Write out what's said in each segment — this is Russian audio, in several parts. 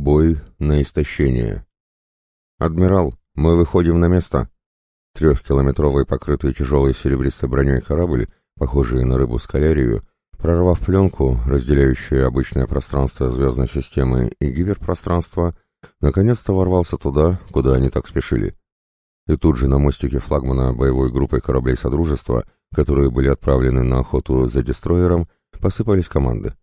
Бой на истощение. «Адмирал, мы выходим на место!» Трехкилометровый покрытый тяжелой серебристой броней корабль, похожий на рыбу-скалярию, прорвав пленку, разделяющую обычное пространство звездной системы и гиперпространство, наконец-то ворвался туда, куда они так спешили. И тут же на мостике флагмана боевой группы кораблей Содружества, которые были отправлены на охоту за дестроером, посыпались команды.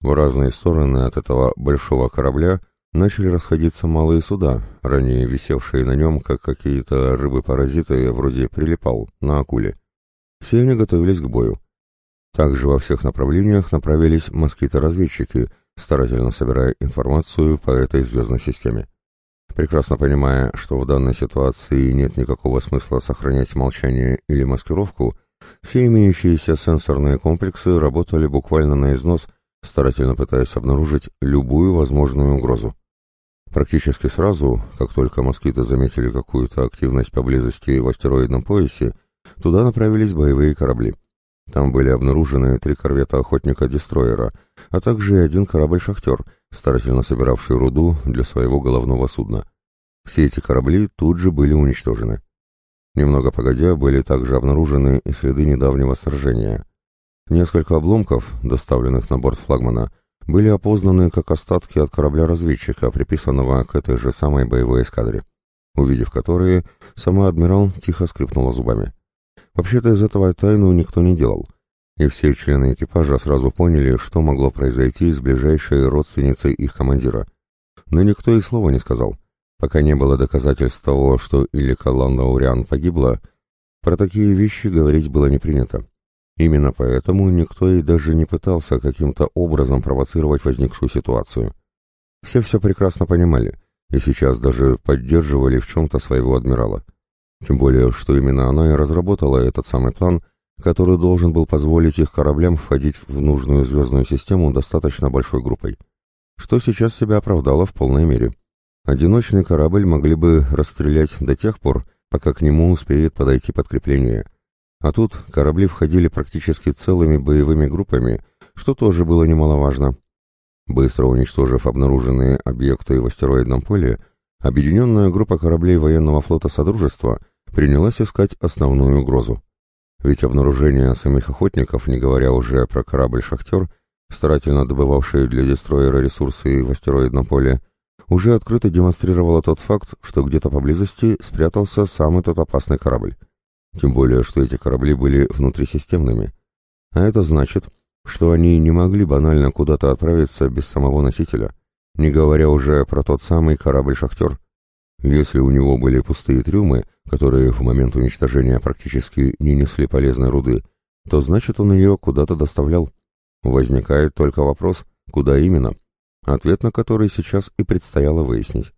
В разные стороны от этого большого корабля начали расходиться малые суда, ранее висевшие на нем, как какие-то рыбы-паразиты, вроде прилипал, на акуле. Все они готовились к бою. Также во всех направлениях направились москиты-разведчики, старательно собирая информацию по этой звездной системе. Прекрасно понимая, что в данной ситуации нет никакого смысла сохранять молчание или маскировку, все имеющиеся сенсорные комплексы работали буквально на износ старательно пытаясь обнаружить любую возможную угрозу. Практически сразу, как только москиты заметили какую-то активность поблизости в астероидном поясе, туда направились боевые корабли. Там были обнаружены три корвета охотника-дестроера, а также один корабль-шахтер, старательно собиравший руду для своего головного судна. Все эти корабли тут же были уничтожены. Немного погодя, были также обнаружены и следы недавнего сражения. Несколько обломков, доставленных на борт флагмана, были опознаны как остатки от корабля-разведчика, приписанного к этой же самой боевой эскадре, увидев которые, сама адмирал тихо скрипнула зубами. Вообще-то из этого тайну никто не делал, и все члены экипажа сразу поняли, что могло произойти с ближайшей родственницей их командира. Но никто и слова не сказал. Пока не было доказательств того, что Илика Ландауриан погибла, про такие вещи говорить было не принято. Именно поэтому никто и даже не пытался каким-то образом провоцировать возникшую ситуацию. Все все прекрасно понимали, и сейчас даже поддерживали в чем-то своего адмирала. Тем более, что именно она и разработала этот самый план, который должен был позволить их кораблям входить в нужную звездную систему достаточно большой группой. Что сейчас себя оправдало в полной мере. Одиночный корабль могли бы расстрелять до тех пор, пока к нему успеет подойти подкрепление – а тут корабли входили практически целыми боевыми группами, что тоже было немаловажно. Быстро уничтожив обнаруженные объекты в астероидном поле, объединенная группа кораблей военного флота Содружества принялась искать основную угрозу. Ведь обнаружение самих охотников, не говоря уже про корабль-шахтер, старательно добывавший для дестроера ресурсы в астероидном поле, уже открыто демонстрировало тот факт, что где-то поблизости спрятался самый тот опасный корабль. Тем более, что эти корабли были внутрисистемными. А это значит, что они не могли банально куда-то отправиться без самого носителя, не говоря уже про тот самый корабль-шахтер. Если у него были пустые трюмы, которые в момент уничтожения практически не несли полезной руды, то значит он ее куда-то доставлял. Возникает только вопрос, куда именно, ответ на который сейчас и предстояло выяснить.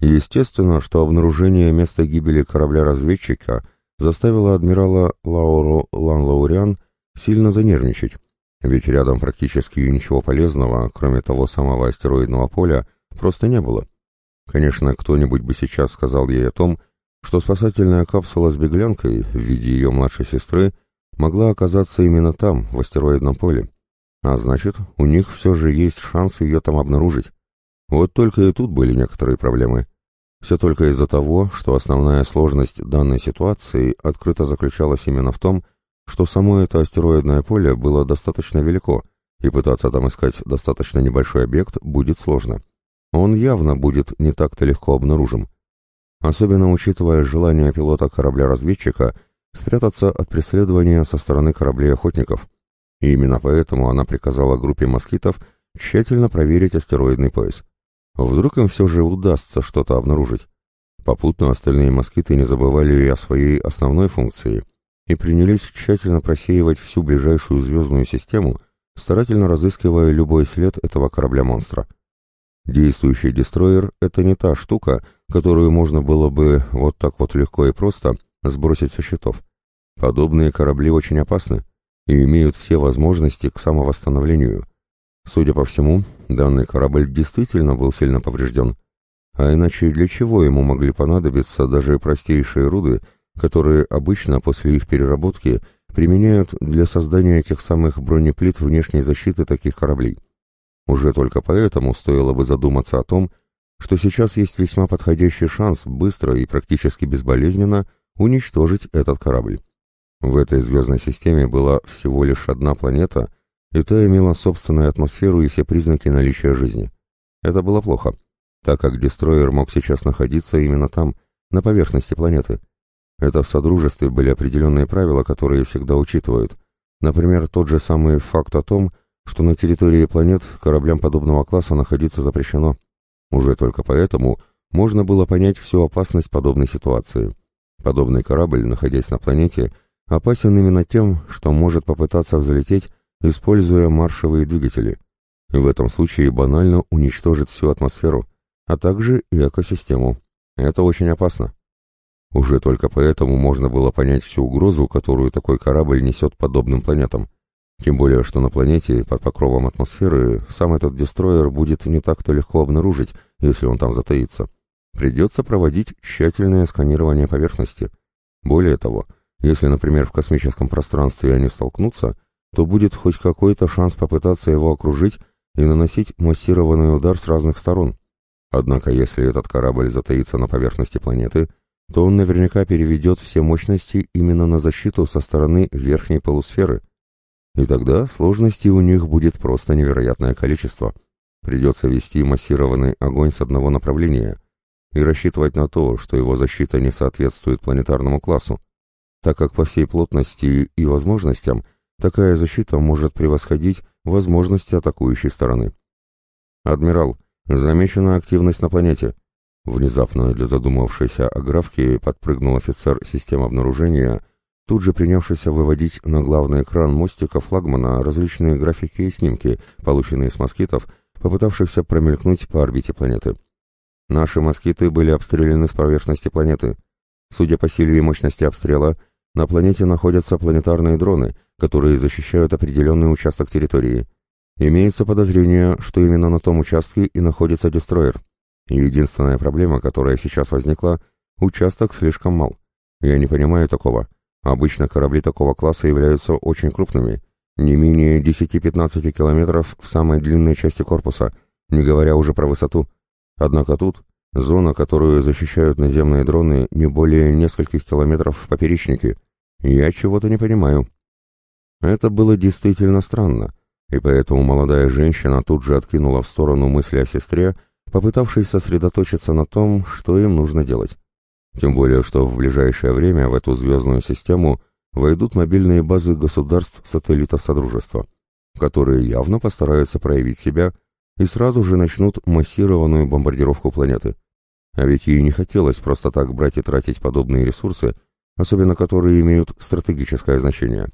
Естественно, что обнаружение места гибели корабля-разведчика заставила адмирала Лауру Ланлауриан сильно занервничать, ведь рядом практически ничего полезного, кроме того самого астероидного поля, просто не было. Конечно, кто-нибудь бы сейчас сказал ей о том, что спасательная капсула с беглянкой в виде ее младшей сестры могла оказаться именно там, в астероидном поле. А значит, у них все же есть шанс ее там обнаружить. Вот только и тут были некоторые проблемы. Все только из-за того, что основная сложность данной ситуации открыто заключалась именно в том, что само это астероидное поле было достаточно велико, и пытаться там искать достаточно небольшой объект будет сложно. Он явно будет не так-то легко обнаружим. Особенно учитывая желание пилота корабля-разведчика спрятаться от преследования со стороны кораблей охотников. И именно поэтому она приказала группе москитов тщательно проверить астероидный пояс. Вдруг им все же удастся что-то обнаружить. Попутно остальные москиты не забывали и о своей основной функции и принялись тщательно просеивать всю ближайшую звездную систему, старательно разыскивая любой след этого корабля-монстра. Действующий дестроер — это не та штука, которую можно было бы вот так вот легко и просто сбросить со счетов. Подобные корабли очень опасны и имеют все возможности к самовосстановлению. Судя по всему, данный корабль действительно был сильно поврежден. А иначе для чего ему могли понадобиться даже простейшие руды, которые обычно после их переработки применяют для создания тех самых бронеплит внешней защиты таких кораблей? Уже только поэтому стоило бы задуматься о том, что сейчас есть весьма подходящий шанс быстро и практически безболезненно уничтожить этот корабль. В этой звездной системе была всего лишь одна планета, и та имела собственную атмосферу и все признаки наличия жизни. Это было плохо, так как дестройер мог сейчас находиться именно там, на поверхности планеты. Это в Содружестве были определенные правила, которые всегда учитывают. Например, тот же самый факт о том, что на территории планет кораблям подобного класса находиться запрещено. Уже только поэтому можно было понять всю опасность подобной ситуации. Подобный корабль, находясь на планете, опасен именно тем, что может попытаться взлететь, используя маршевые двигатели. И в этом случае банально уничтожит всю атмосферу, а также и экосистему. Это очень опасно. Уже только поэтому можно было понять всю угрозу, которую такой корабль несет подобным планетам. Тем более, что на планете, под покровом атмосферы, сам этот дестройер будет не так-то легко обнаружить, если он там затаится. Придется проводить тщательное сканирование поверхности. Более того, если, например, в космическом пространстве они столкнутся, то будет хоть какой-то шанс попытаться его окружить и наносить массированный удар с разных сторон. Однако, если этот корабль затаится на поверхности планеты, то он наверняка переведет все мощности именно на защиту со стороны верхней полусферы. И тогда сложностей у них будет просто невероятное количество. Придется вести массированный огонь с одного направления и рассчитывать на то, что его защита не соответствует планетарному классу, так как по всей плотности и возможностям такая защита может превосходить возможности атакующей стороны. «Адмирал, замечена активность на планете», Внезапно для задумавшейся графке подпрыгнул офицер системы обнаружения, тут же принявшийся выводить на главный экран мостика флагмана различные графики и снимки, полученные с москитов, попытавшихся промелькнуть по орбите планеты. Наши москиты были обстреляны с поверхности планеты. Судя по силе и мощности обстрела, на планете находятся планетарные дроны, которые защищают определенный участок территории. Имеется подозрение, что именно на том участке и находится дестройер. Единственная проблема, которая сейчас возникла, участок слишком мал. Я не понимаю такого. Обычно корабли такого класса являются очень крупными, не менее 10-15 километров в самой длинной части корпуса, не говоря уже про высоту. Однако тут зона, которую защищают наземные дроны, не более нескольких километров в поперечнике. Я чего-то не понимаю. Это было действительно странно, и поэтому молодая женщина тут же откинула в сторону мысли о сестре, попытавшись сосредоточиться на том, что им нужно делать. Тем более, что в ближайшее время в эту звездную систему войдут мобильные базы государств-сателлитов Содружества, которые явно постараются проявить себя и сразу же начнут массированную бомбардировку планеты. А ведь ей не хотелось просто так брать и тратить подобные ресурсы, особенно которые имеют стратегическое значение.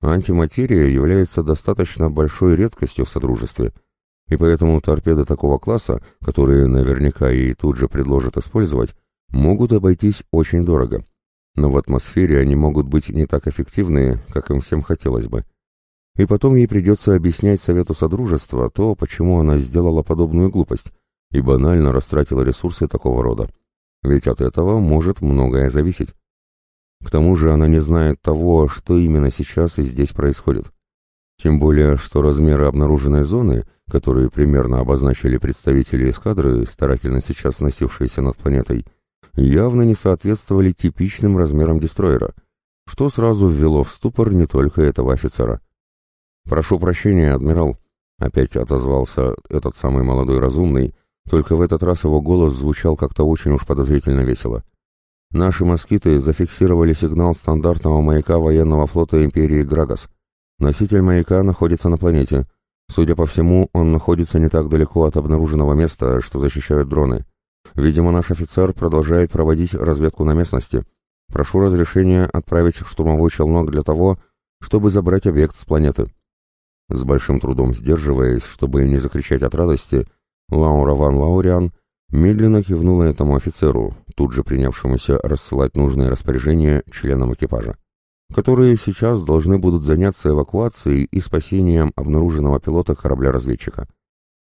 Антиматерия является достаточно большой редкостью в Содружестве – и поэтому торпеды такого класса, которые наверняка и тут же предложат использовать, могут обойтись очень дорого. Но в атмосфере они могут быть не так эффективны, как им всем хотелось бы. И потом ей придется объяснять Совету Содружества то, почему она сделала подобную глупость и банально растратила ресурсы такого рода. Ведь от этого может многое зависеть. К тому же она не знает того, что именно сейчас и здесь происходит. Тем более, что размеры обнаруженной зоны, которые примерно обозначили представители эскадры, старательно сейчас носившиеся над планетой, явно не соответствовали типичным размерам дестроера, что сразу ввело в ступор не только этого офицера. «Прошу прощения, адмирал», — опять отозвался этот самый молодой разумный, только в этот раз его голос звучал как-то очень уж подозрительно весело. «Наши москиты зафиксировали сигнал стандартного маяка военного флота Империи Грагас». Носитель маяка находится на планете. Судя по всему, он находится не так далеко от обнаруженного места, что защищают дроны. Видимо, наш офицер продолжает проводить разведку на местности. Прошу разрешения отправить штурмовой челнок для того, чтобы забрать объект с планеты. С большим трудом сдерживаясь, чтобы не закричать от радости, Лаура Ван Лауриан медленно кивнула этому офицеру, тут же принявшемуся рассылать нужные распоряжения членам экипажа которые сейчас должны будут заняться эвакуацией и спасением обнаруженного пилота корабля-разведчика.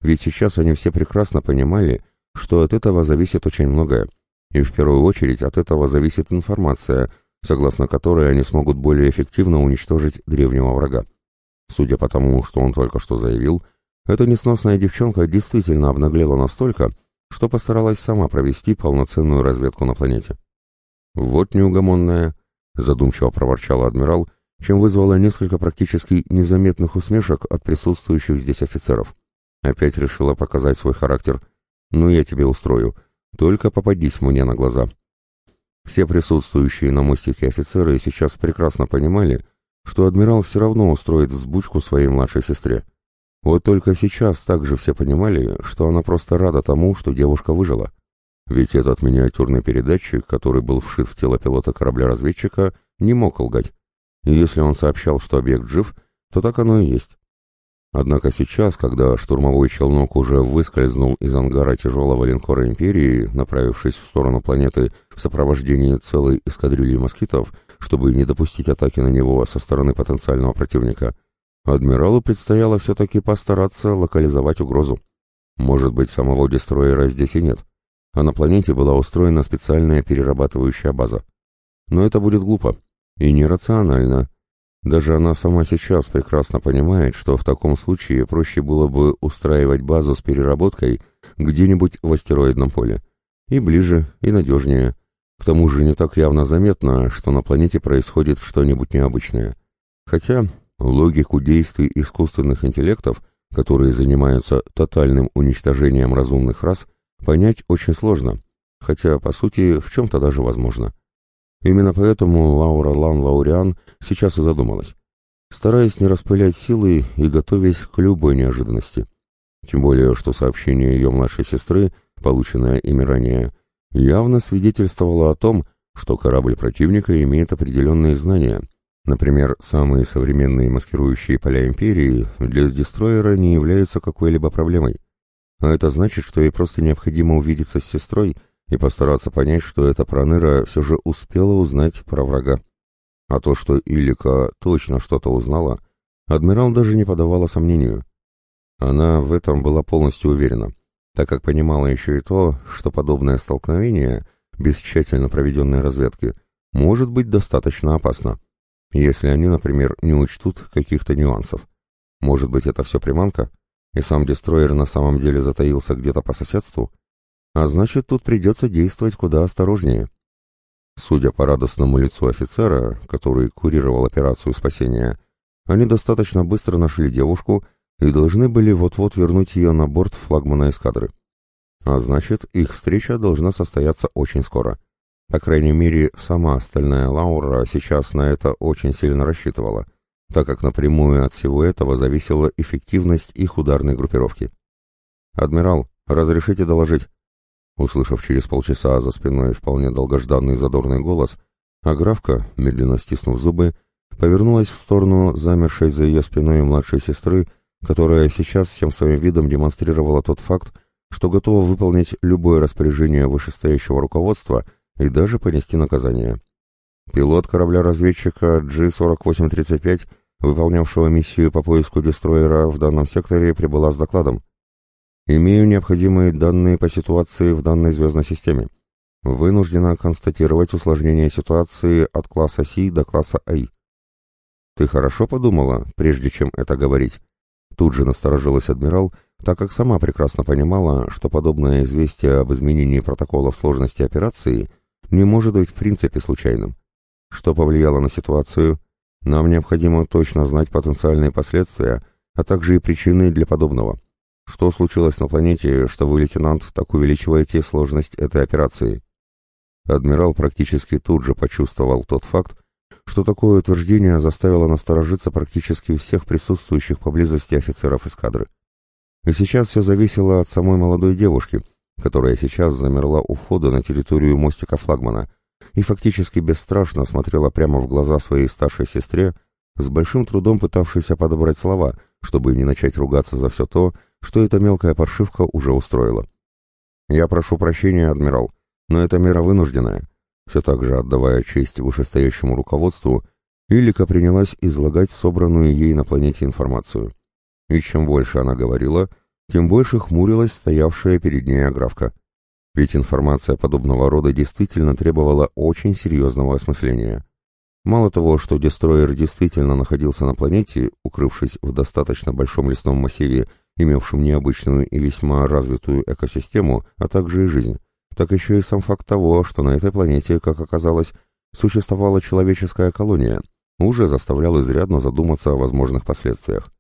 Ведь сейчас они все прекрасно понимали, что от этого зависит очень многое, и в первую очередь от этого зависит информация, согласно которой они смогут более эффективно уничтожить древнего врага. Судя по тому, что он только что заявил, Эта несносная девчонка действительно обнаглела настолько, что постаралась сама провести полноценную разведку на планете. «Вот неугомонная», — задумчиво проворчала адмирал, чем вызвала несколько практически незаметных усмешек от присутствующих здесь офицеров. Опять решила показать свой характер. «Ну, я тебе устрою. Только попадись мне на глаза». Все присутствующие на мостике офицеры сейчас прекрасно понимали, что адмирал все равно устроит взбучку своей младшей сестре. Вот только сейчас также все понимали, что она просто рада тому, что девушка выжила. Ведь этот миниатюрный передатчик, который был вшит в тело пилота корабля-разведчика, не мог лгать. И если он сообщал, что объект жив, то так оно и есть. Однако сейчас, когда штурмовой челнок уже выскользнул из ангара тяжелого линкора «Империи», направившись в сторону планеты в сопровождении целой эскадрильи москитов, чтобы не допустить атаки на него со стороны потенциального противника, адмиралу предстояло все-таки постараться локализовать угрозу. Может быть, самого дестроера здесь и нет, а на планете была устроена специальная перерабатывающая база. Но это будет глупо и нерационально, даже она сама сейчас прекрасно понимает, что в таком случае проще было бы устраивать базу с переработкой где-нибудь в астероидном поле. И ближе, и надежнее. К тому же не так явно заметно, что на планете происходит что-нибудь необычное. Хотя логику действий искусственных интеллектов, которые занимаются тотальным уничтожением разумных рас, понять очень сложно. Хотя, по сути, в чем-то даже возможно. Именно поэтому Лаура Лан-Лауриан сейчас и задумалась, стараясь не распылять силы и готовясь к любой неожиданности. Тем более, что сообщение ее младшей сестры, полученное ими ранее, явно свидетельствовало о том, что корабль противника имеет определенные знания. Например, самые современные маскирующие поля Империи для дестроера не являются какой-либо проблемой. А это значит, что ей просто необходимо увидеться с сестрой – и постараться понять, что эта проныра все же успела узнать про врага. А то, что Иллика точно что-то узнала, адмирал даже не подавала сомнению. Она в этом была полностью уверена, так как понимала еще и то, что подобное столкновение, без тщательно проведенной разведки, может быть достаточно опасно, если они, например, не учтут каких-то нюансов. Может быть, это все приманка, и сам дестройер на самом деле затаился где-то по соседству, а значит, тут придется действовать куда осторожнее. Судя по радостному лицу офицера, который курировал операцию спасения, они достаточно быстро нашли девушку и должны были вот-вот вернуть ее на борт флагмана эскадры. А значит, их встреча должна состояться очень скоро. По крайней мере, сама остальная Лаура сейчас на это очень сильно рассчитывала, так как напрямую от всего этого зависела эффективность их ударной группировки. «Адмирал, разрешите доложить?» Услышав через полчаса за спиной вполне долгожданный задорный голос, Аграфка, медленно стиснув зубы, повернулась в сторону замершей за ее спиной младшей сестры, которая сейчас всем своим видом демонстрировала тот факт, что готова выполнить любое распоряжение вышестоящего руководства и даже понести наказание. Пилот корабля-разведчика G-4835, выполнявшего миссию по поиску дестроера в данном секторе, прибыла с докладом. Имею необходимые данные по ситуации в данной звездной системе. Вынуждена констатировать усложнение ситуации от класса Си до класса А. Ты хорошо подумала, прежде чем это говорить? Тут же насторожилась адмирал, так как сама прекрасно понимала, что подобное известие об изменении протокола в сложности операции не может быть в принципе случайным. Что повлияло на ситуацию? Нам необходимо точно знать потенциальные последствия, а также и причины для подобного. Что случилось на планете, что вы, лейтенант, так увеличиваете сложность этой операции? Адмирал практически тут же почувствовал тот факт, что такое утверждение заставило насторожиться практически всех присутствующих поблизости офицеров эскадры. И сейчас все зависело от самой молодой девушки, которая сейчас замерла у входа на территорию мостика флагмана и фактически бесстрашно смотрела прямо в глаза своей старшей сестре, с большим трудом пытавшейся подобрать слова, чтобы не начать ругаться за все то, что эта мелкая паршивка уже устроила. «Я прошу прощения, адмирал, но это мера вынужденная». Все так же отдавая честь вышестоящему руководству, Илика принялась излагать собранную ей на планете информацию. И чем больше она говорила, тем больше хмурилась стоявшая перед ней аграфка. Ведь информация подобного рода действительно требовала очень серьезного осмысления. Мало того, что дестроер действительно находился на планете, укрывшись в достаточно большом лесном массиве имевшим необычную и весьма развитую экосистему, а также и жизнь, так еще и сам факт того, что на этой планете, как оказалось, существовала человеческая колония, уже заставлял изрядно задуматься о возможных последствиях.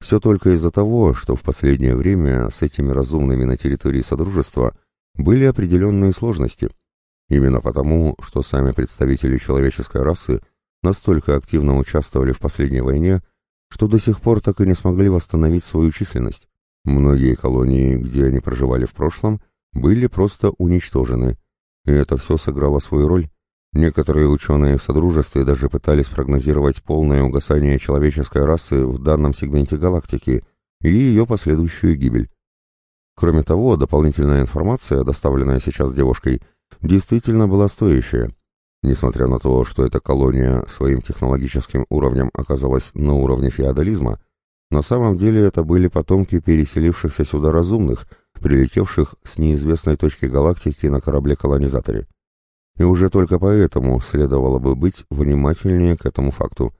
Все только из-за того, что в последнее время с этими разумными на территории Содружества были определенные сложности. Именно потому, что сами представители человеческой расы настолько активно участвовали в последней войне, что до сих пор так и не смогли восстановить свою численность. Многие колонии, где они проживали в прошлом, были просто уничтожены, и это все сыграло свою роль. Некоторые ученые в Содружестве даже пытались прогнозировать полное угасание человеческой расы в данном сегменте галактики и ее последующую гибель. Кроме того, дополнительная информация, доставленная сейчас девушкой, действительно была стоящая. Несмотря на то, что эта колония своим технологическим уровнем оказалась на уровне феодализма, на самом деле это были потомки переселившихся сюда разумных, прилетевших с неизвестной точки галактики на корабле-колонизаторе. И уже только поэтому следовало бы быть внимательнее к этому факту.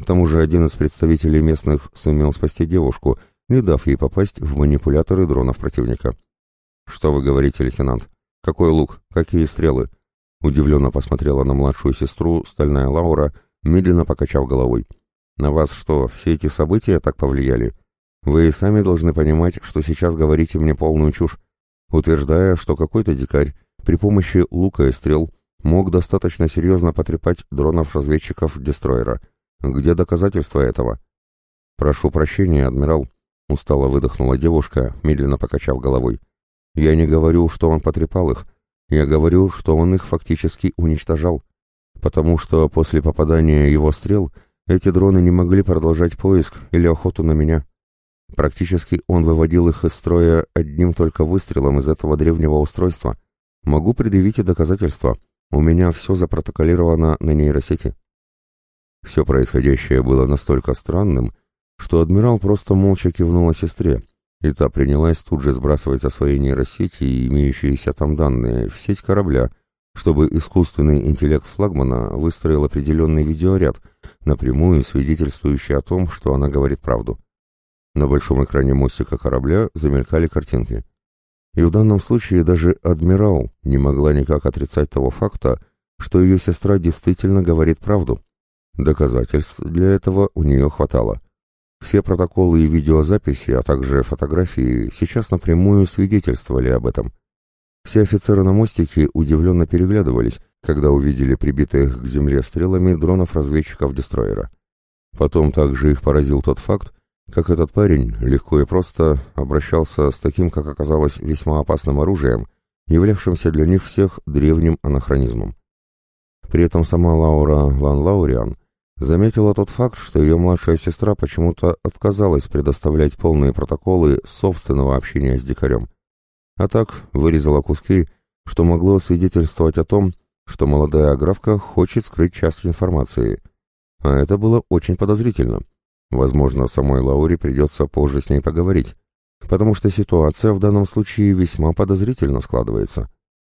К тому же один из представителей местных сумел спасти девушку, не дав ей попасть в манипуляторы дронов противника. «Что вы говорите, лейтенант? Какой лук? Какие стрелы?» Удивленно посмотрела на младшую сестру стальная Лаура, медленно покачав головой. «На вас что, все эти события так повлияли? Вы и сами должны понимать, что сейчас говорите мне полную чушь, утверждая, что какой-то дикарь при помощи лука и стрел мог достаточно серьезно потрепать дронов-разведчиков-дестройера. Где доказательства этого? «Прошу прощения, адмирал», — устало выдохнула девушка, медленно покачав головой. «Я не говорю, что он потрепал их. Я говорю, что он их фактически уничтожал. Потому что после попадания его стрел эти дроны не могли продолжать поиск или охоту на меня. Практически он выводил их из строя одним только выстрелом из этого древнего устройства. Могу предъявить и доказательства». У меня все запротоколировано на нейросети. Все происходящее было настолько странным, что адмирал просто молча кивнула сестре, и та принялась тут же сбрасывать со своей нейросети имеющиеся там данные в сеть корабля, чтобы искусственный интеллект флагмана выстроил определенный видеоряд, напрямую свидетельствующий о том, что она говорит правду. На большом экране мостика корабля замелькали картинки. И в данном случае даже адмирал не могла никак отрицать того факта, что ее сестра действительно говорит правду. Доказательств для этого у нее хватало. Все протоколы и видеозаписи, а также фотографии сейчас напрямую свидетельствовали об этом. Все офицеры на мостике удивленно переглядывались, когда увидели прибитых к земле стрелами дронов-разведчиков-дестройера. Потом также их поразил тот факт, как этот парень легко и просто обращался с таким, как оказалось, весьма опасным оружием, являвшимся для них всех древним анахронизмом. При этом сама Лаура Лан Лауриан заметила тот факт, что ее младшая сестра почему-то отказалась предоставлять полные протоколы собственного общения с дикарем. А так вырезала куски, что могло свидетельствовать о том, что молодая аграфка хочет скрыть часть информации. А это было очень подозрительно. Возможно, самой Лауре придется позже с ней поговорить, потому что ситуация в данном случае весьма подозрительно складывается.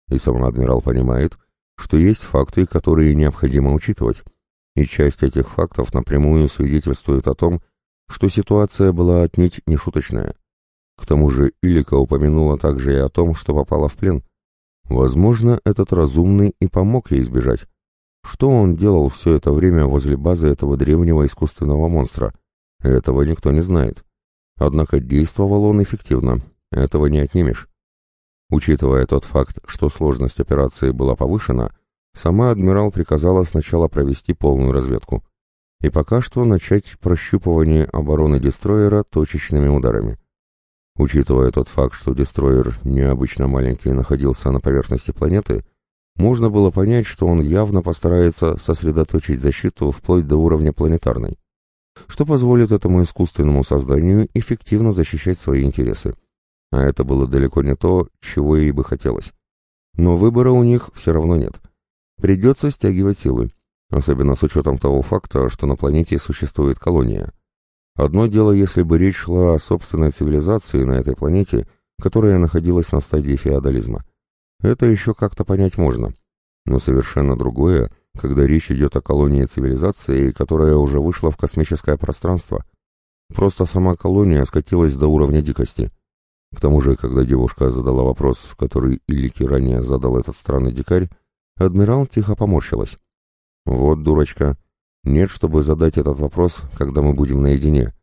И сам адмирал понимает, что есть факты, которые необходимо учитывать, и часть этих фактов напрямую свидетельствует о том, что ситуация была отнюдь не шуточная. К тому же Илика упомянула также и о том, что попала в плен. Возможно, этот разумный и помог ей избежать. Что он делал все это время возле базы этого древнего искусственного монстра? Этого никто не знает. Однако действовал он эффективно, этого не отнимешь. Учитывая тот факт, что сложность операции была повышена, сама адмирал приказала сначала провести полную разведку и пока что начать прощупывание обороны дестроера точечными ударами. Учитывая тот факт, что дестроер необычно маленький находился на поверхности планеты, можно было понять, что он явно постарается сосредоточить защиту вплоть до уровня планетарной что позволит этому искусственному созданию эффективно защищать свои интересы. А это было далеко не то, чего ей бы хотелось. Но выбора у них все равно нет. Придется стягивать силы, особенно с учетом того факта, что на планете существует колония. Одно дело, если бы речь шла о собственной цивилизации на этой планете, которая находилась на стадии феодализма. Это еще как-то понять можно. Но совершенно другое, когда речь идет о колонии цивилизации, которая уже вышла в космическое пространство. Просто сама колония скатилась до уровня дикости. К тому же, когда девушка задала вопрос, который Иллики ранее задал этот странный дикарь, адмирал тихо поморщилась. «Вот дурочка. Нет, чтобы задать этот вопрос, когда мы будем наедине»,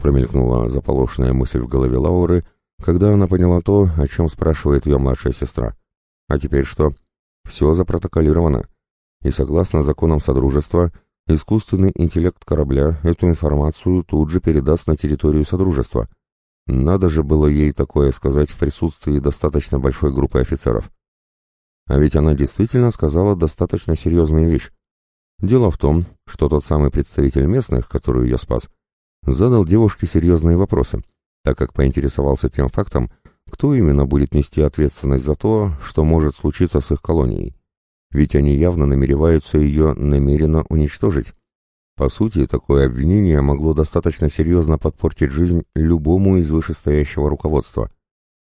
промелькнула заполошная мысль в голове Лауры, когда она поняла то, о чем спрашивает ее младшая сестра. «А теперь что?» «Все запротоколировано. И согласно законам Содружества, искусственный интеллект корабля эту информацию тут же передаст на территорию Содружества. Надо же было ей такое сказать в присутствии достаточно большой группы офицеров. А ведь она действительно сказала достаточно серьезную вещь. Дело в том, что тот самый представитель местных, который ее спас, задал девушке серьезные вопросы, так как поинтересовался тем фактом, кто именно будет нести ответственность за то, что может случиться с их колонией. Ведь они явно намереваются ее намеренно уничтожить. По сути, такое обвинение могло достаточно серьезно подпортить жизнь любому из вышестоящего руководства.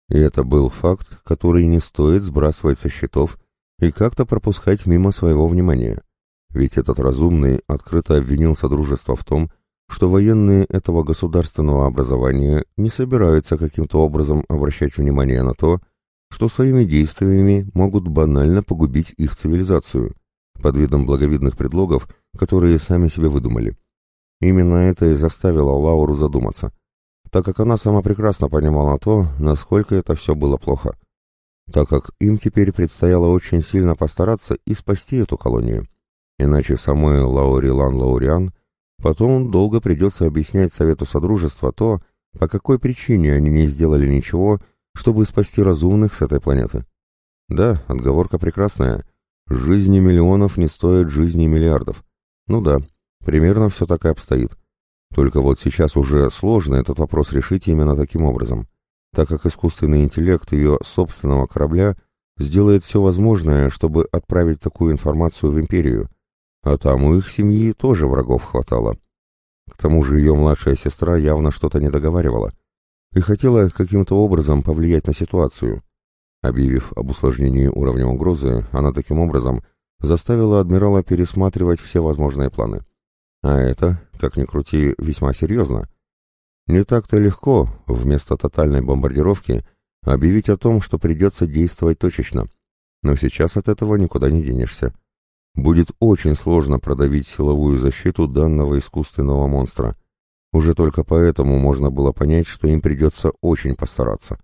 И это был факт, который не стоит сбрасывать со счетов и как-то пропускать мимо своего внимания. Ведь этот разумный открыто обвинил Содружество в том, что военные этого государственного образования не собираются каким-то образом обращать внимание на то, что своими действиями могут банально погубить их цивилизацию, под видом благовидных предлогов, которые сами себе выдумали. Именно это и заставило Лауру задуматься, так как она сама прекрасно понимала то, насколько это все было плохо, так как им теперь предстояло очень сильно постараться и спасти эту колонию. Иначе самой Лаурилан Лауриан потом долго придется объяснять Совету Содружества то, по какой причине они не сделали ничего, чтобы спасти разумных с этой планеты. Да, отговорка прекрасная. Жизни миллионов не стоят жизни миллиардов. Ну да, примерно все так и обстоит. Только вот сейчас уже сложно этот вопрос решить именно таким образом, так как искусственный интеллект ее собственного корабля сделает все возможное, чтобы отправить такую информацию в Империю, а там у их семьи тоже врагов хватало. К тому же ее младшая сестра явно что-то не договаривала и хотела каким-то образом повлиять на ситуацию. Объявив об усложнении уровня угрозы, она таким образом заставила адмирала пересматривать все возможные планы. А это, как ни крути, весьма серьезно. Не так-то легко, вместо тотальной бомбардировки, объявить о том, что придется действовать точечно. Но сейчас от этого никуда не денешься будет очень сложно продавить силовую защиту данного искусственного монстра. Уже только поэтому можно было понять, что им придется очень постараться.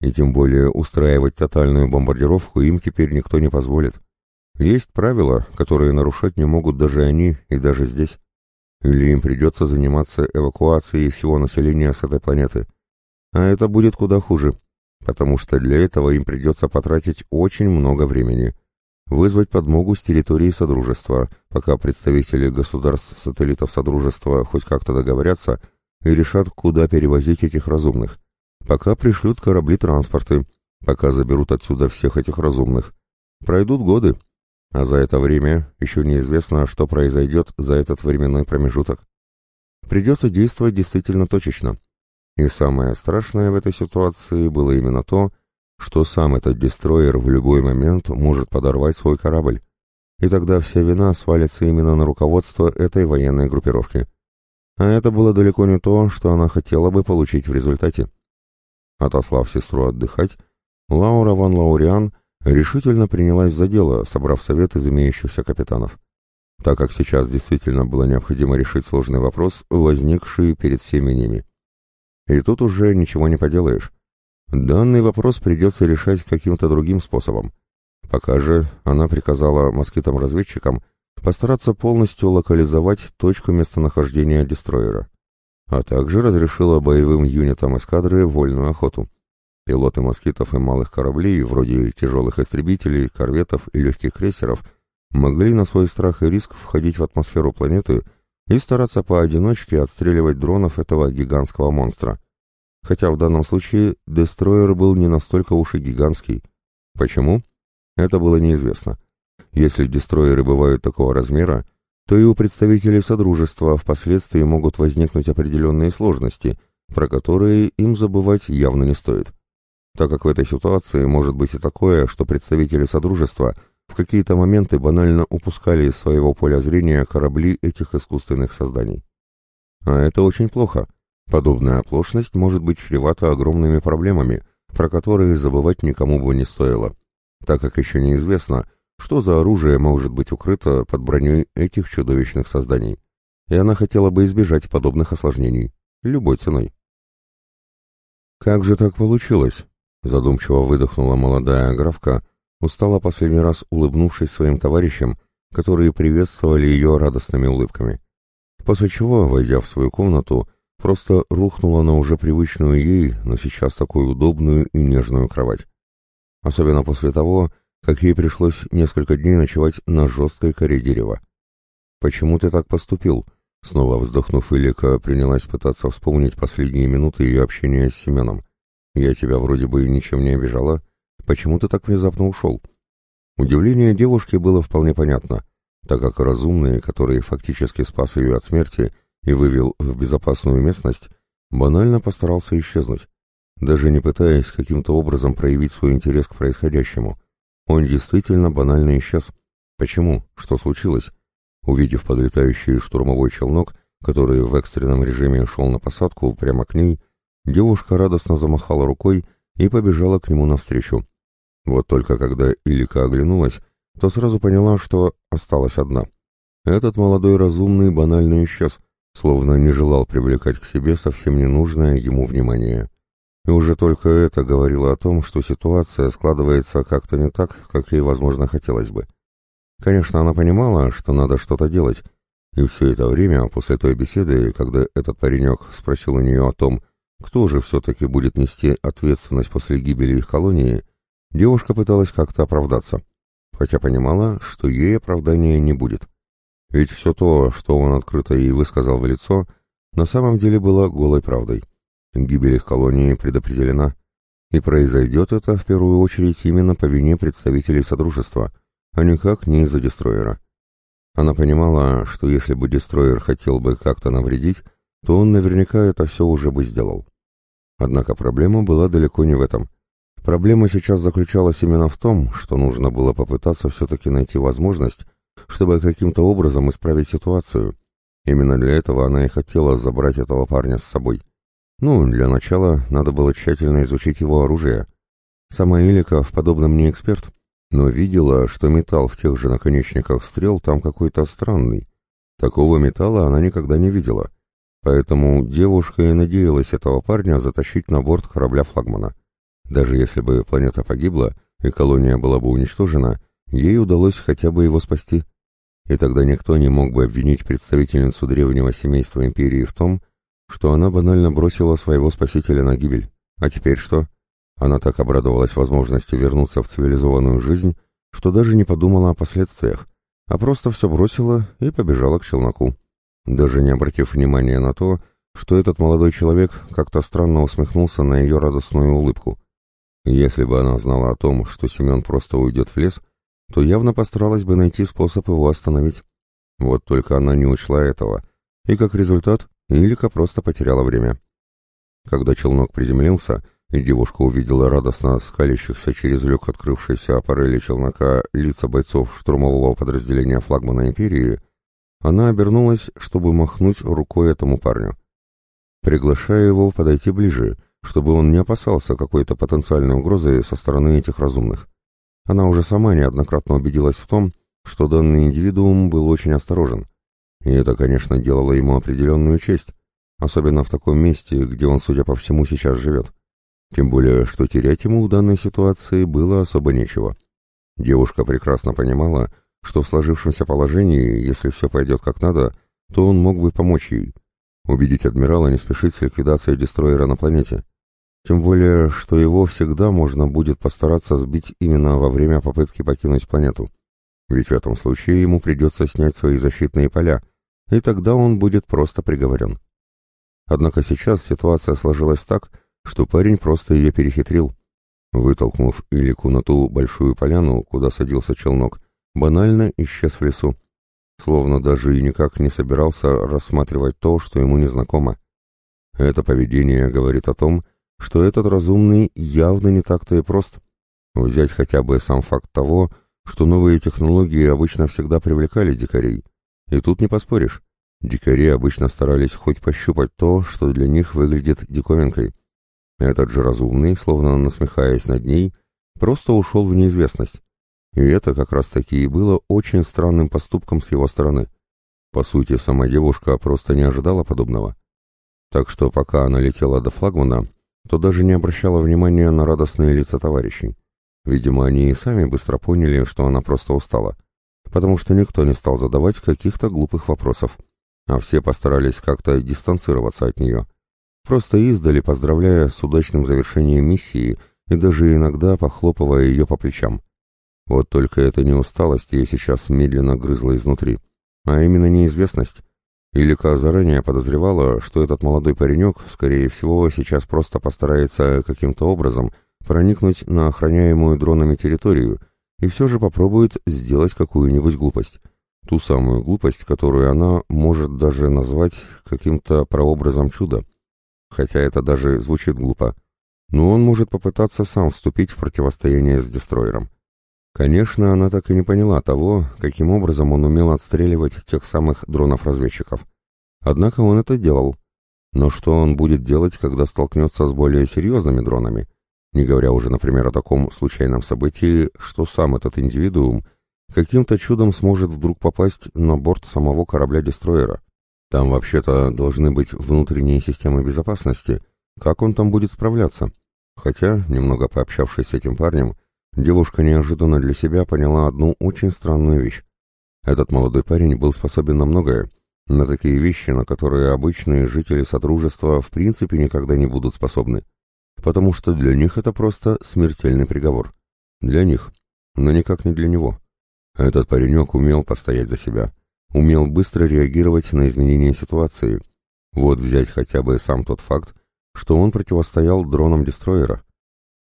И тем более устраивать тотальную бомбардировку им теперь никто не позволит. Есть правила, которые нарушать не могут даже они и даже здесь. Или им придется заниматься эвакуацией всего населения с этой планеты. А это будет куда хуже, потому что для этого им придется потратить очень много времени – вызвать подмогу с территории Содружества, пока представители государств-сателлитов Содружества хоть как-то договорятся и решат, куда перевозить этих разумных, пока пришлют корабли-транспорты, пока заберут отсюда всех этих разумных. Пройдут годы, а за это время еще неизвестно, что произойдет за этот временной промежуток. Придется действовать действительно точечно. И самое страшное в этой ситуации было именно то, что сам этот дестроер в любой момент может подорвать свой корабль, и тогда вся вина свалится именно на руководство этой военной группировки. А это было далеко не то, что она хотела бы получить в результате. Отослав сестру отдыхать, Лаура ван Лауриан решительно принялась за дело, собрав совет из имеющихся капитанов. Так как сейчас действительно было необходимо решить сложный вопрос, возникший перед всеми ними. И тут уже ничего не поделаешь. Данный вопрос придется решать каким-то другим способом. Пока же она приказала москитам-разведчикам постараться полностью локализовать точку местонахождения дестроера, а также разрешила боевым юнитам эскадры вольную охоту. Пилоты москитов и малых кораблей, вроде тяжелых истребителей, корветов и легких крейсеров, могли на свой страх и риск входить в атмосферу планеты и стараться поодиночке отстреливать дронов этого гигантского монстра – хотя в данном случае дестройер был не настолько уж и гигантский. Почему? Это было неизвестно. Если дестройеры бывают такого размера, то и у представителей Содружества впоследствии могут возникнуть определенные сложности, про которые им забывать явно не стоит. Так как в этой ситуации может быть и такое, что представители Содружества в какие-то моменты банально упускали из своего поля зрения корабли этих искусственных созданий. А это очень плохо, Подобная оплошность может быть чревата огромными проблемами, про которые забывать никому бы не стоило, так как еще неизвестно, что за оружие может быть укрыто под броней этих чудовищных созданий. И она хотела бы избежать подобных осложнений, любой ценой. «Как же так получилось?» — задумчиво выдохнула молодая графка, устала последний раз улыбнувшись своим товарищам, которые приветствовали ее радостными улыбками. После чего, войдя в свою комнату, просто рухнула на уже привычную ей, но сейчас такую удобную и нежную кровать. Особенно после того, как ей пришлось несколько дней ночевать на жесткой коре дерева. «Почему ты так поступил?» Снова вздохнув, Илика принялась пытаться вспомнить последние минуты ее общения с Семеном. «Я тебя вроде бы ничем не обижала. Почему ты так внезапно ушел?» Удивление девушки было вполне понятно, так как разумный, который фактически спас ее от смерти и вывел в безопасную местность, банально постарался исчезнуть, даже не пытаясь каким-то образом проявить свой интерес к происходящему. Он действительно банально исчез. Почему? Что случилось? Увидев подлетающий штурмовой челнок, который в экстренном режиме шел на посадку прямо к ней, девушка радостно замахала рукой и побежала к нему навстречу. Вот только когда Илика оглянулась, то сразу поняла, что осталась одна. Этот молодой разумный банально исчез, словно не желал привлекать к себе совсем ненужное ему внимание. И уже только это говорило о том, что ситуация складывается как-то не так, как ей, возможно, хотелось бы. Конечно, она понимала, что надо что-то делать, и все это время, после той беседы, когда этот паренек спросил у нее о том, кто же все-таки будет нести ответственность после гибели их колонии, Девушка пыталась как-то оправдаться, хотя понимала, что ей оправдания не будет. Ведь все то, что он открыто ей высказал в лицо, на самом деле было голой правдой. Гибель их колонии предопределена, и произойдет это в первую очередь именно по вине представителей Содружества, а никак не из-за Дестройера. Она понимала, что если бы Дестройер хотел бы как-то навредить, то он наверняка это все уже бы сделал. Однако проблема была далеко не в этом. Проблема сейчас заключалась именно в том, что нужно было попытаться все-таки найти возможность, чтобы каким-то образом исправить ситуацию. Именно для этого она и хотела забрать этого парня с собой. Ну, для начала надо было тщательно изучить его оружие. Сама Илика в подобном не эксперт, но видела, что металл в тех же наконечниках стрел там какой-то странный. Такого металла она никогда не видела. Поэтому девушка и надеялась этого парня затащить на борт корабля флагмана. Даже если бы планета погибла и колония была бы уничтожена, ей удалось хотя бы его спасти. И тогда никто не мог бы обвинить представительницу древнего семейства Империи в том, что она банально бросила своего спасителя на гибель. А теперь что? Она так обрадовалась возможности вернуться в цивилизованную жизнь, что даже не подумала о последствиях, а просто все бросила и побежала к челноку, даже не обратив внимания на то, что этот молодой человек как-то странно усмехнулся на ее радостную улыбку. Если бы она знала о том, что Семен просто уйдет в лес, то явно постаралась бы найти способ его остановить. Вот только она не учла этого, и как результат Илика просто потеряла время. Когда челнок приземлился, и девушка увидела радостно скалящихся через люк открывшейся аппарели челнока лица бойцов штурмового подразделения флагмана Империи, она обернулась, чтобы махнуть рукой этому парню. Приглашая его подойти ближе, чтобы он не опасался какой-то потенциальной угрозы со стороны этих разумных. Она уже сама неоднократно убедилась в том, что данный индивидуум был очень осторожен. И это, конечно, делало ему определенную честь, особенно в таком месте, где он, судя по всему, сейчас живет. Тем более, что терять ему в данной ситуации было особо нечего. Девушка прекрасно понимала, что в сложившемся положении, если все пойдет как надо, то он мог бы помочь ей, убедить адмирала не спешить с ликвидацией дестроера на планете. Тем более, что его всегда можно будет постараться сбить именно во время попытки покинуть планету. Ведь в этом случае ему придется снять свои защитные поля, и тогда он будет просто приговорен. Однако сейчас ситуация сложилась так, что парень просто ее перехитрил. Вытолкнув Илику на ту большую поляну, куда садился челнок, банально исчез в лесу словно даже и никак не собирался рассматривать то, что ему незнакомо. Это поведение говорит о том, что этот разумный явно не так-то и прост. Взять хотя бы сам факт того, что новые технологии обычно всегда привлекали дикарей. И тут не поспоришь. Дикари обычно старались хоть пощупать то, что для них выглядит диковинкой. Этот же разумный, словно насмехаясь над ней, просто ушел в неизвестность. И это как раз-таки и было очень странным поступком с его стороны. По сути, сама девушка просто не ожидала подобного. Так что пока она летела до флагмана, то даже не обращала внимания на радостные лица товарищей. Видимо, они и сами быстро поняли, что она просто устала, потому что никто не стал задавать каких-то глупых вопросов, а все постарались как-то дистанцироваться от нее, просто издали поздравляя с удачным завершением миссии и даже иногда похлопывая ее по плечам. Вот только эта не усталость ее сейчас медленно грызла изнутри, а именно неизвестность. Илика заранее подозревала, что этот молодой паренек, скорее всего, сейчас просто постарается каким-то образом проникнуть на охраняемую дронами территорию и все же попробует сделать какую-нибудь глупость. Ту самую глупость, которую она может даже назвать каким-то прообразом чуда. Хотя это даже звучит глупо. Но он может попытаться сам вступить в противостояние с Дестройером. Конечно, она так и не поняла того, каким образом он умел отстреливать тех самых дронов-разведчиков. Однако он это делал. Но что он будет делать, когда столкнется с более серьезными дронами? Не говоря уже, например, о таком случайном событии, что сам этот индивидуум каким-то чудом сможет вдруг попасть на борт самого корабля-дестроера. Там вообще-то должны быть внутренние системы безопасности. Как он там будет справляться? Хотя, немного пообщавшись с этим парнем, девушка неожиданно для себя поняла одну очень странную вещь. Этот молодой парень был способен на многое, на такие вещи, на которые обычные жители Содружества в принципе никогда не будут способны. Потому что для них это просто смертельный приговор. Для них, но никак не для него. Этот паренек умел постоять за себя, умел быстро реагировать на изменения ситуации. Вот взять хотя бы сам тот факт, что он противостоял дронам дестроера.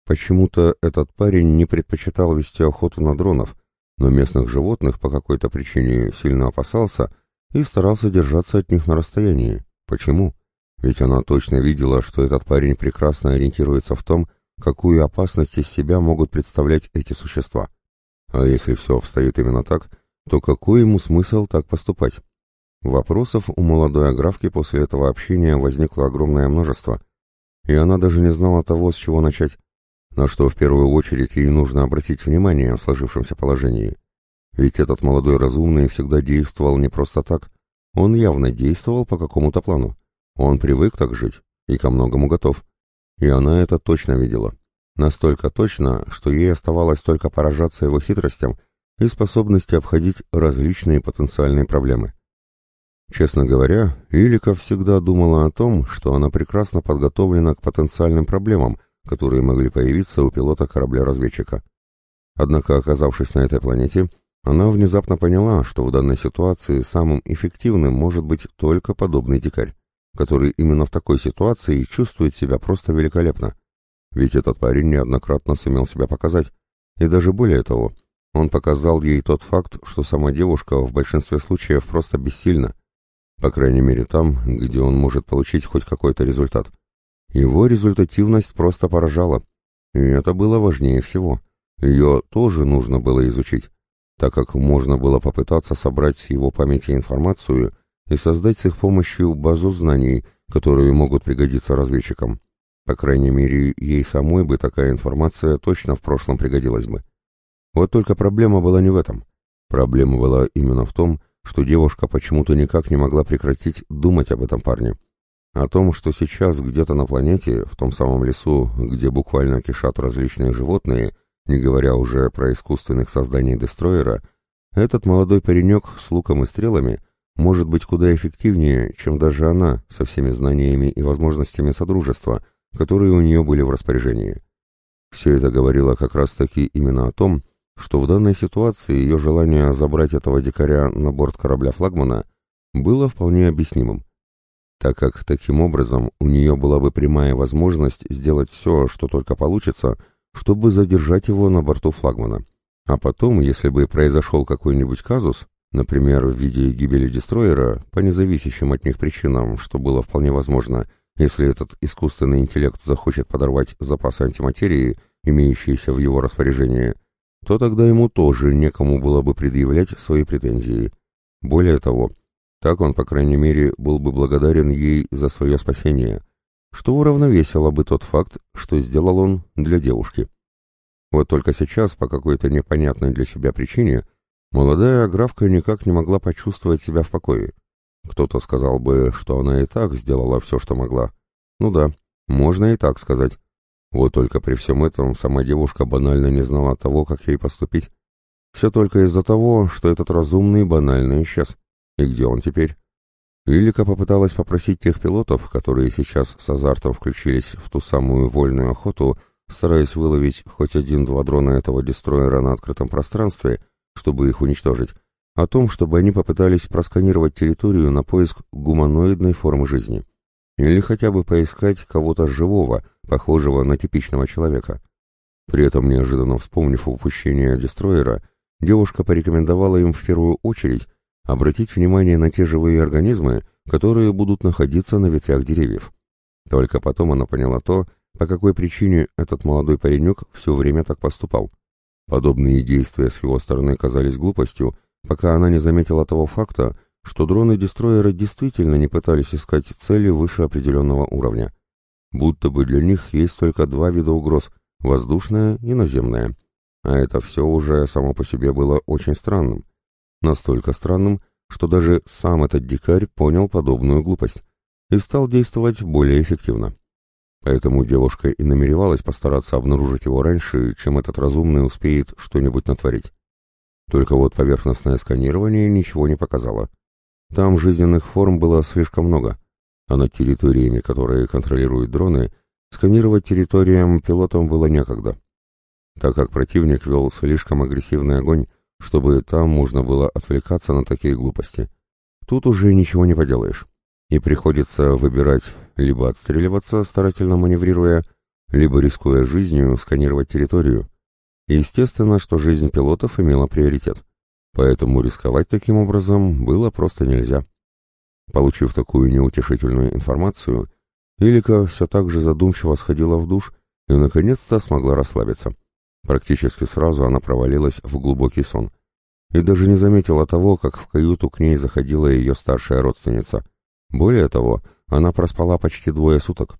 Почему-то этот парень не предпочитал вести охоту на дронов, но местных животных по какой-то причине сильно опасался и старался держаться от них на расстоянии. Почему? Ведь она точно видела, что этот парень прекрасно ориентируется в том, какую опасность из себя могут представлять эти существа. А если все обстоит именно так, то какой ему смысл так поступать? Вопросов у молодой аграфки после этого общения возникло огромное множество, и она даже не знала того, с чего начать на что в первую очередь ей нужно обратить внимание в сложившемся положении. Ведь этот молодой разумный всегда действовал не просто так, он явно действовал по какому-то плану. Он привык так жить и ко многому готов. И она это точно видела. Настолько точно, что ей оставалось только поражаться его хитростям и способности обходить различные потенциальные проблемы. Честно говоря, Илика всегда думала о том, что она прекрасно подготовлена к потенциальным проблемам, которые могли появиться у пилота корабля-разведчика. Однако, оказавшись на этой планете, она внезапно поняла, что в данной ситуации самым эффективным может быть только подобный дикарь, который именно в такой ситуации чувствует себя просто великолепно. Ведь этот парень неоднократно сумел себя показать, и даже более того, он показал ей тот факт, что сама девушка в большинстве случаев просто бессильна, по крайней мере там, где он может получить хоть какой-то результат. Его результативность просто поражала. И это было важнее всего. Ее тоже нужно было изучить, так как можно было попытаться собрать с его памяти информацию и создать с их помощью базу знаний, которые могут пригодиться разведчикам. По крайней мере, ей самой бы такая информация точно в прошлом пригодилась бы. Вот только проблема была не в этом. Проблема была именно в том, что девушка почему-то никак не могла прекратить думать об этом парне. О том, что сейчас где-то на планете, в том самом лесу, где буквально кишат различные животные, не говоря уже про искусственных созданий дестроера, этот молодой паренек с луком и стрелами может быть куда эффективнее, чем даже она со всеми знаниями и возможностями Содружества, которые у нее были в распоряжении. Все это говорило как раз-таки именно о том, что в данной ситуации ее желание забрать этого дикаря на борт корабля-флагмана было вполне объяснимым так как таким образом у нее была бы прямая возможность сделать все, что только получится, чтобы задержать его на борту флагмана. А потом, если бы произошел какой-нибудь казус, например, в виде гибели дестроера, по независящим от них причинам, что было вполне возможно, если этот искусственный интеллект захочет подорвать запасы антиматерии, имеющиеся в его распоряжении, то тогда ему тоже некому было бы предъявлять свои претензии. Более того, Так он, по крайней мере, был бы благодарен ей за свое спасение, что уравновесило бы тот факт, что сделал он для девушки. Вот только сейчас, по какой-то непонятной для себя причине, молодая графка никак не могла почувствовать себя в покое. Кто-то сказал бы, что она и так сделала все, что могла. Ну да, можно и так сказать. Вот только при всем этом сама девушка банально не знала того, как ей поступить. Все только из-за того, что этот разумный банально исчез. И где он теперь? Илика попыталась попросить тех пилотов, которые сейчас с азартом включились в ту самую вольную охоту, стараясь выловить хоть один-два дрона этого дестроера на открытом пространстве, чтобы их уничтожить, о том, чтобы они попытались просканировать территорию на поиск гуманоидной формы жизни. Или хотя бы поискать кого-то живого, похожего на типичного человека. При этом, неожиданно вспомнив упущение дестроера, девушка порекомендовала им в первую очередь обратить внимание на те живые организмы, которые будут находиться на ветвях деревьев. Только потом она поняла то, по какой причине этот молодой паренек все время так поступал. Подобные действия с его стороны казались глупостью, пока она не заметила того факта, что дроны-дестройеры действительно не пытались искать цели выше определенного уровня. Будто бы для них есть только два вида угроз – воздушная и наземная. А это все уже само по себе было очень странным. Настолько странным, что даже сам этот дикарь понял подобную глупость и стал действовать более эффективно. Поэтому девушка и намеревалась постараться обнаружить его раньше, чем этот разумный успеет что-нибудь натворить. Только вот поверхностное сканирование ничего не показало. Там жизненных форм было слишком много, а над территориями, которые контролируют дроны, сканировать территориям пилотам было некогда. Так как противник вел слишком агрессивный огонь, чтобы там можно было отвлекаться на такие глупости. Тут уже ничего не поделаешь и приходится выбирать либо отстреливаться, старательно маневрируя, либо, рискуя жизнью, сканировать территорию. естественно, что жизнь пилотов имела приоритет, поэтому рисковать таким образом было просто нельзя. Получив такую неутешительную информацию, Илика все так же задумчиво сходила в душ и, наконец-то, смогла расслабиться. Практически сразу она провалилась в глубокий сон и даже не заметила того, как в каюту к ней заходила ее старшая родственница. Более того, она проспала почти двое суток.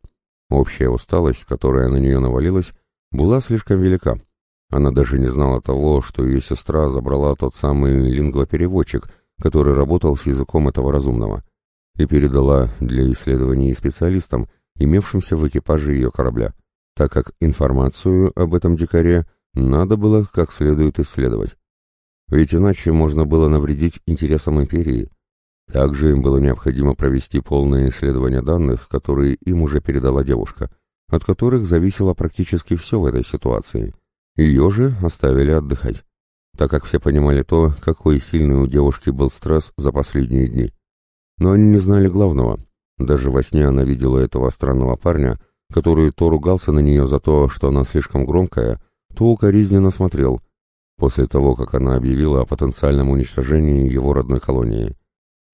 Общая усталость, которая на нее навалилась, была слишком велика. Она даже не знала того, что ее сестра забрала тот самый лингвопереводчик, который работал с языком этого разумного, и передала для исследований специалистам, имевшимся в экипаже ее корабля, так как информацию об этом дикаре надо было как следует исследовать. Ведь иначе можно было навредить интересам империи, также им было необходимо провести полное исследование данных, которые им уже передала девушка, от которых зависело практически все в этой ситуации. Ее же оставили отдыхать, так как все понимали то, какой сильный у девушки был стресс за последние дни. Но они не знали главного. Даже во сне она видела этого странного парня, который то ругался на нее за то, что она слишком громкая, то укоризненно смотрел, после того, как она объявила о потенциальном уничтожении его родной колонии.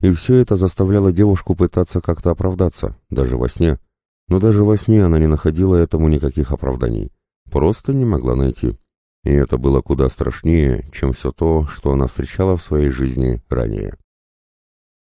И все это заставляло девушку пытаться как-то оправдаться, даже во сне. Но даже во сне она не находила этому никаких оправданий. Просто не могла найти. И это было куда страшнее, чем все то, что она встречала в своей жизни ранее.